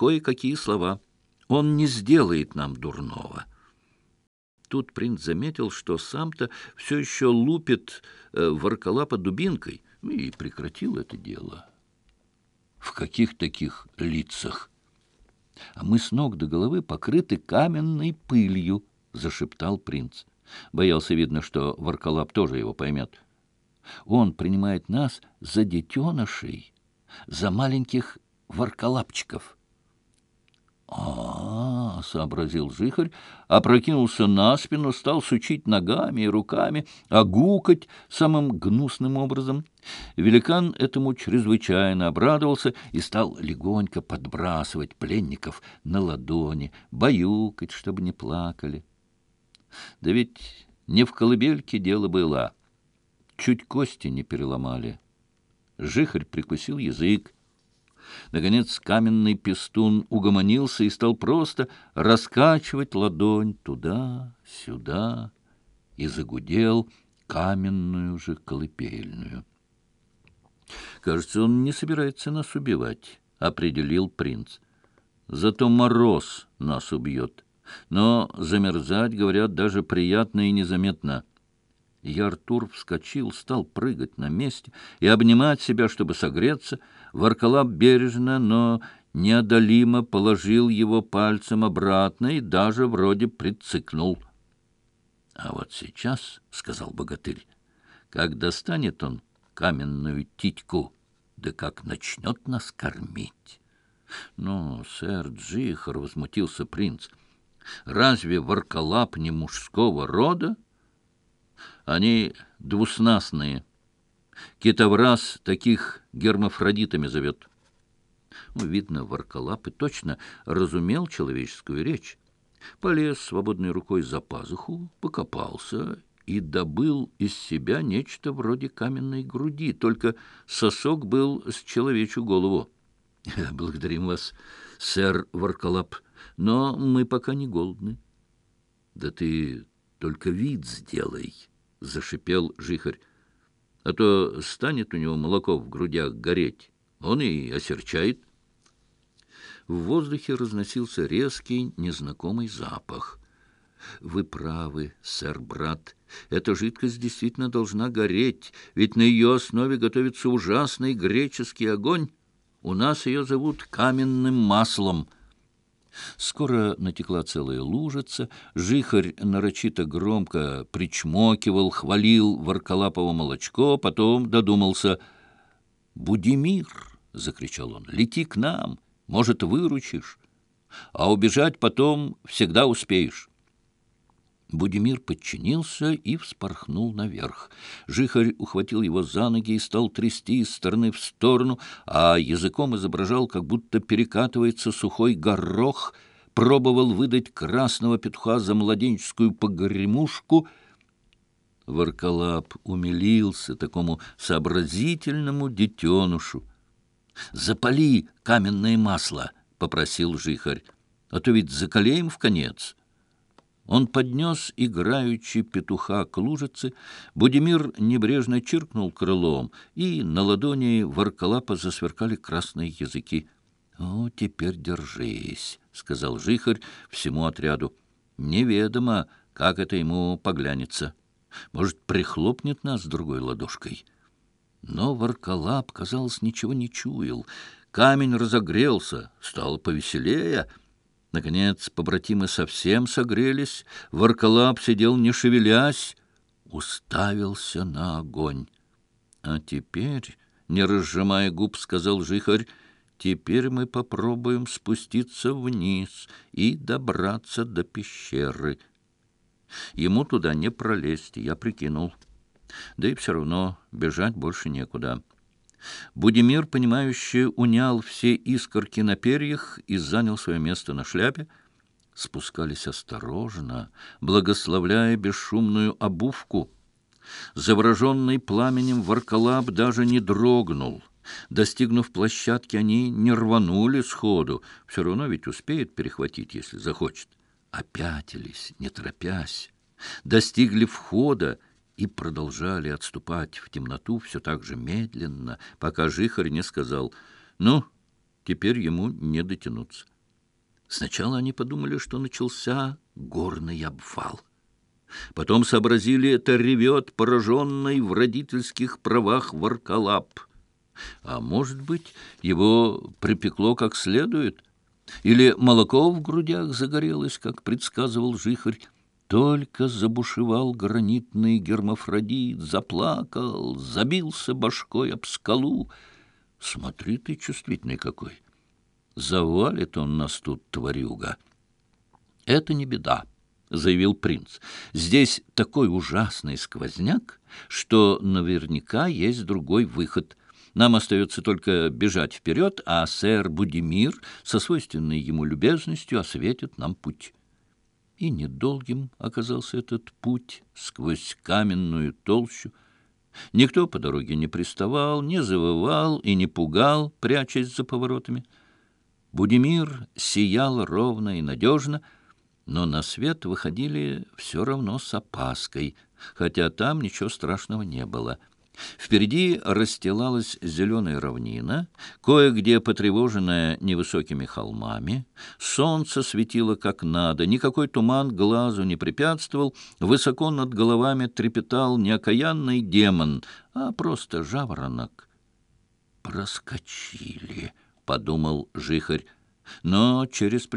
кое-какие слова. Он не сделает нам дурного. Тут принц заметил, что сам-то все еще лупит э, Варкалапа дубинкой и прекратил это дело. В каких таких лицах? А мы с ног до головы покрыты каменной пылью, зашептал принц. Боялся, видно, что Варкалап тоже его поймет. Он принимает нас за детенышей, за маленьких варкалапчиков». А, сообразил жихарь, опрокинулся на спину, стал сучить ногами и руками, огукать а самым гнусным образом. Великан этому чрезвычайно обрадовался и стал легонько подбрасывать пленников на ладони, баюкать, чтобы не плакали. Да ведь не в колыбельке дело было. Чуть кости не переломали. Жихарь прикусил язык. Наконец каменный пестун угомонился и стал просто раскачивать ладонь туда-сюда и загудел каменную же колыбельную. «Кажется, он не собирается нас убивать», — определил принц. «Зато мороз нас убьет. Но замерзать, говорят, даже приятно и незаметно». И Артур вскочил, стал прыгать на месте и обнимать себя, чтобы согреться. Варкалап бережно, но неодолимо положил его пальцем обратно и даже вроде прицикнул. — А вот сейчас, — сказал богатырь, — как достанет он каменную титьку, да как начнет нас кормить. — Ну, сэр Джихар, — возмутился принц, — разве Варкалап не мужского рода? — Они двуснастные. Китовраз таких гермафродитами зовет. Ну, видно, и точно разумел человеческую речь. Полез свободной рукой за пазуху, покопался и добыл из себя нечто вроде каменной груди, только сосок был с человечью голову. «Благодарим вас, сэр Варколап, но мы пока не голодны». «Да ты только вид сделай» зашипел жихарь. А то станет у него молоко в грудях гореть, он и осерчает. В воздухе разносился резкий незнакомый запах. «Вы правы, сэр-брат. Эта жидкость действительно должна гореть, ведь на ее основе готовится ужасный греческий огонь. У нас ее зовут каменным маслом». Скоро натекла целая лужица, жихарь нарочито громко причмокивал, хвалил Варколапова молочко, потом додумался. «Будимир!» — закричал он. «Лети к нам, может, выручишь, а убежать потом всегда успеешь». Будимир подчинился и вспорхнул наверх. Жихарь ухватил его за ноги и стал трясти из стороны в сторону, а языком изображал, как будто перекатывается сухой горох, пробовал выдать красного петуха за младенческую погремушку. Варкалап умилился такому сообразительному детенушу. «Запали каменное масло!» — попросил жихарь. «А то ведь закалеем в конец!» Он поднес играючи петуха к лужице, Будимир небрежно чиркнул крылом, и на ладони Варкалапа засверкали красные языки. — О, теперь держись, — сказал жихарь всему отряду. — Неведомо, как это ему поглянется. Может, прихлопнет нас другой ладошкой. Но Варкалап, казалось, ничего не чуял. Камень разогрелся, стал повеселее — Наконец, побратимы совсем согрелись, Варкалап сидел не шевелясь, уставился на огонь. — А теперь, — не разжимая губ, сказал жихарь, — теперь мы попробуем спуститься вниз и добраться до пещеры. Ему туда не пролезть, я прикинул. Да и все равно бежать больше некуда. — Будимир, понимающе унял все искорки на перьях и занял свое место на шляпе. Спускались осторожно, благословляя бесшумную обувку. Завороженный пламенем Варкалаб даже не дрогнул. Достигнув площадки, они не рванули сходу. Все равно ведь успеет перехватить, если захочет. Опятились, не торопясь. Достигли входа, и продолжали отступать в темноту все так же медленно, пока Жихарь не сказал «Ну, теперь ему не дотянуться». Сначала они подумали, что начался горный обвал. Потом сообразили, это ревет пораженный в родительских правах Варкалап. А может быть, его припекло как следует? Или молоко в грудях загорелось, как предсказывал Жихарь? Только забушевал гранитный гермафродит, заплакал, забился башкой об скалу. Смотри ты, чувствительный какой! Завалит он нас тут, тварюга! Это не беда, — заявил принц. Здесь такой ужасный сквозняк, что наверняка есть другой выход. Нам остается только бежать вперед, а сэр Будимир со свойственной ему любезностью осветит нам путь» и недолгим оказался этот путь сквозь каменную толщу. Никто по дороге не приставал, не завывал и не пугал, прячась за поворотами. Будимир сиял ровно и надежно, но на свет выходили все равно с опаской, хотя там ничего страшного не было — Впереди расстилалась зеленая равнина, кое-где потревоженная невысокими холмами. Солнце светило как надо, никакой туман глазу не препятствовал, высоко над головами трепетал не окаянный демон, а просто жаворонок. «Проскочили», — подумал жихарь, но через